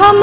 हम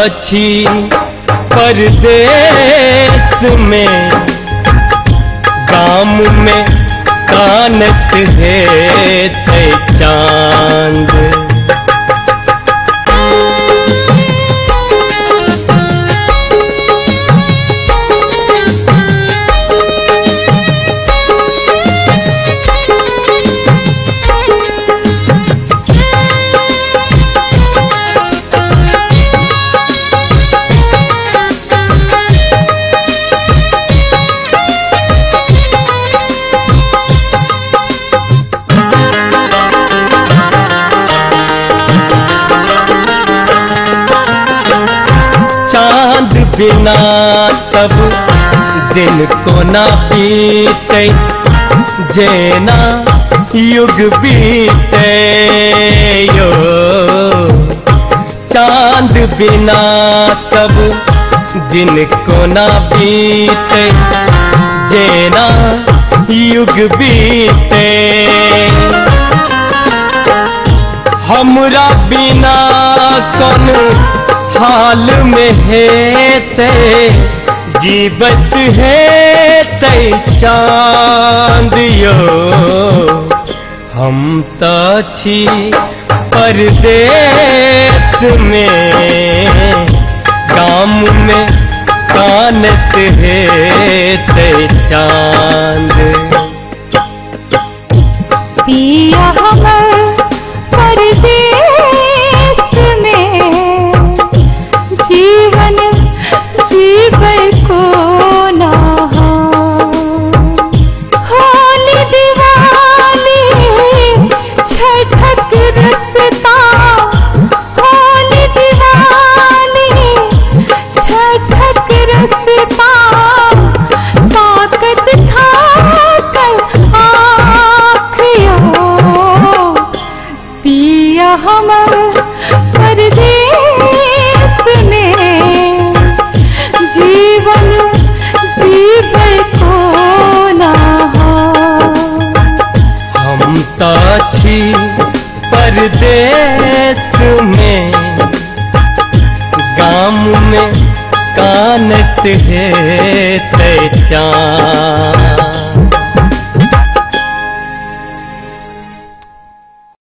त छी परदेश में गाम में कानक है ते चाँद। बिना तब दिन को ना बीते जेना युग बीते। यो, चाँद बिना तब दिन को ना बीते जेना युग बीते। हमरा बिना कौन हाल में है? ते जीवत है ते चाँद यो। हम त छी परदेश में गाम में कानत है ते चाँद। पिया हम परदेश गाम में कानत है ते चाँद।